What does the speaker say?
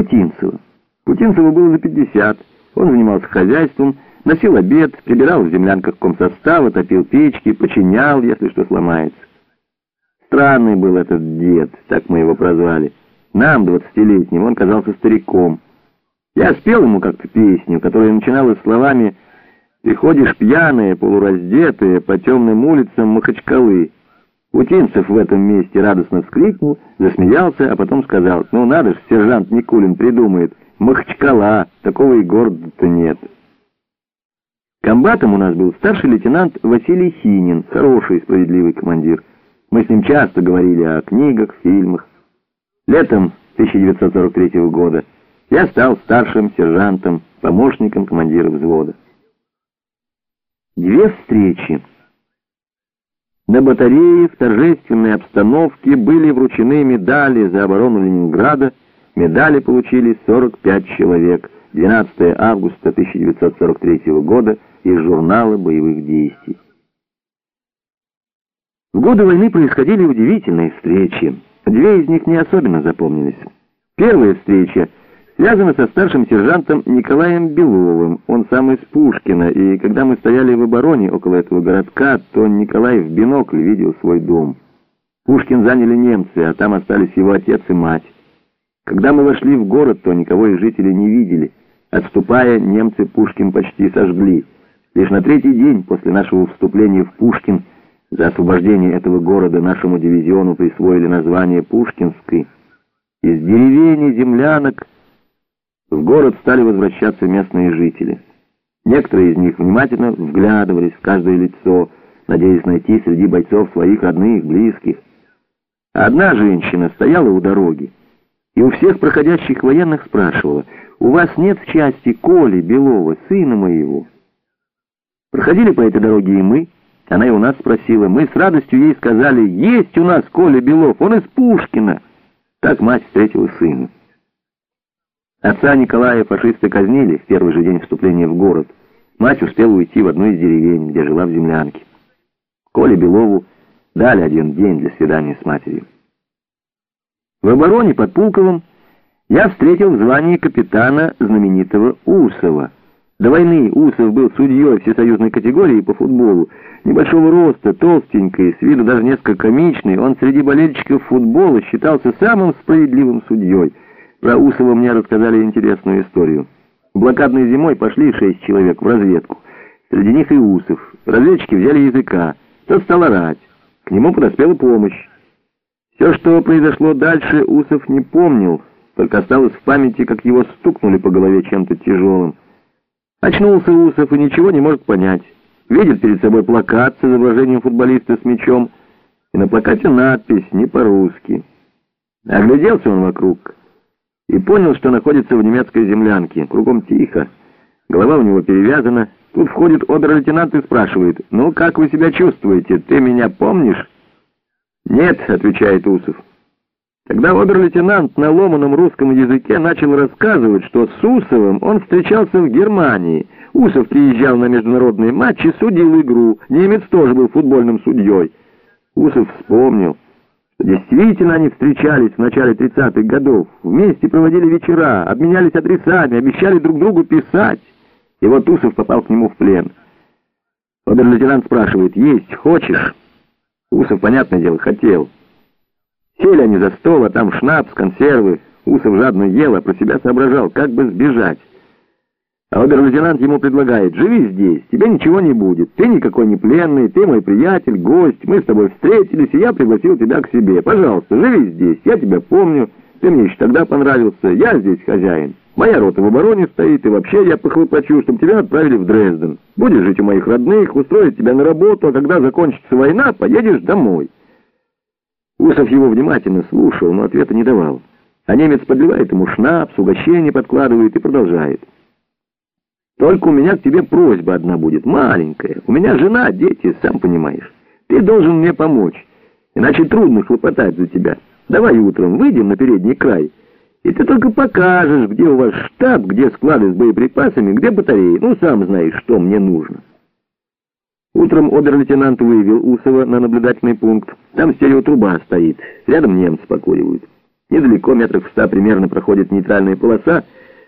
Путинцева. Путинцеву было за 50. Он занимался хозяйством, носил обед, прибирал в землянках комсостава, топил печки, починял, если что сломается. Странный был этот дед, так мы его прозвали. Нам, двадцатилетним, он казался стариком. Я спел ему как-то песню, которая начиналась словами «Ты ходишь пьяные, полураздетые по темным улицам Махачкалы». Путинцев в этом месте радостно вскрикнул, засмеялся, а потом сказал, «Ну надо ж, сержант Никулин придумает, Махачкала, такого и города-то нет». Комбатом у нас был старший лейтенант Василий Хинин, хороший и справедливый командир. Мы с ним часто говорили о книгах, фильмах. Летом 1943 года я стал старшим сержантом, помощником командира взвода. Две встречи. На батарее в торжественной обстановке были вручены медали за оборону Ленинграда. Медали получили 45 человек. 12 августа 1943 года из журнала боевых действий. В годы войны происходили удивительные встречи. Две из них не особенно запомнились. Первая встреча связана со старшим сержантом Николаем Беловым. Он сам из Пушкина, и когда мы стояли в обороне около этого городка, то Николай в бинокль видел свой дом. Пушкин заняли немцы, а там остались его отец и мать. Когда мы вошли в город, то никого из жителей не видели. Отступая, немцы Пушкин почти сожгли. Лишь на третий день после нашего вступления в Пушкин за освобождение этого города нашему дивизиону присвоили название Пушкинский. Из деревень и землянок в город стали возвращаться местные жители. Некоторые из них внимательно вглядывались в каждое лицо, надеясь найти среди бойцов своих родных, близких. Одна женщина стояла у дороги и у всех проходящих военных спрашивала, «У вас нет в части Коли Белова, сына моего?» Проходили по этой дороге и мы, она и у нас спросила. Мы с радостью ей сказали, есть у нас Коля Белов, он из Пушкина. Так мать встретила сына. Отца Николая фашисты казнили в первый же день вступления в город. Мать успела уйти в одну из деревень, где жила в землянке. Коле Белову дали один день для свидания с матерью. В обороне под Пулковым я встретил в звании капитана знаменитого Усова. До войны Усов был судьей всесоюзной категории по футболу. Небольшого роста, толстенький, с виду даже несколько комичный, он среди болельщиков футбола считался самым справедливым судьей. Про Усова мне рассказали интересную историю. Блокадной зимой пошли шесть человек в разведку. Среди них и Усов. Разведчики взяли языка. Тот стал орать. К нему подоспела помощь. Все, что произошло дальше, Усов не помнил, только осталось в памяти, как его стукнули по голове чем-то тяжелым. Очнулся Усов и ничего не может понять. Видит перед собой плакат с изображением футболиста с мячом, и на плакате надпись не по-русски. Огляделся он вокруг и понял, что находится в немецкой землянке. Кругом тихо, голова у него перевязана. Тут входит обер-лейтенант и спрашивает, «Ну, как вы себя чувствуете? Ты меня помнишь?» «Нет», — отвечает Усов. Тогда обер-лейтенант на ломаном русском языке начал рассказывать, что с Усовым он встречался в Германии. Усов приезжал на международные матчи, судил игру. Немец тоже был футбольным судьей. Усов вспомнил, действительно они встречались в начале 30-х годов. Вместе проводили вечера, обменялись адресами, обещали друг другу писать. И вот Усов попал к нему в плен. Обер-лейтенант спрашивает, есть хочешь? Усов, понятное дело, хотел. Сели они за стол, а там шнапс, консервы. Усов жадно ел, а про себя соображал, как бы сбежать. А обер-лейтенант ему предлагает, живи здесь, тебе ничего не будет. Ты никакой не пленный, ты мой приятель, гость, мы с тобой встретились, и я пригласил тебя к себе. Пожалуйста, живи здесь, я тебя помню, ты мне еще тогда понравился, я здесь хозяин. Моя рота в обороне стоит, и вообще я похлопочу, чтобы тебя отправили в Дрезден. Будешь жить у моих родных, устроить тебя на работу, а когда закончится война, поедешь домой. Усов его внимательно слушал, но ответа не давал. А немец подливает ему шнапс, угощение подкладывает и продолжает. «Только у меня к тебе просьба одна будет, маленькая. У меня жена, дети, сам понимаешь. Ты должен мне помочь, иначе трудно хлопотать за тебя. Давай утром выйдем на передний край, и ты только покажешь, где у вас штаб, где склады с боеприпасами, где батареи. Ну, сам знаешь, что мне нужно». Утром обер-лейтенант вывел Усова на наблюдательный пункт. Там стереотруба стоит, рядом немцы покуривают. Недалеко, метрах в ста примерно, проходит нейтральная полоса —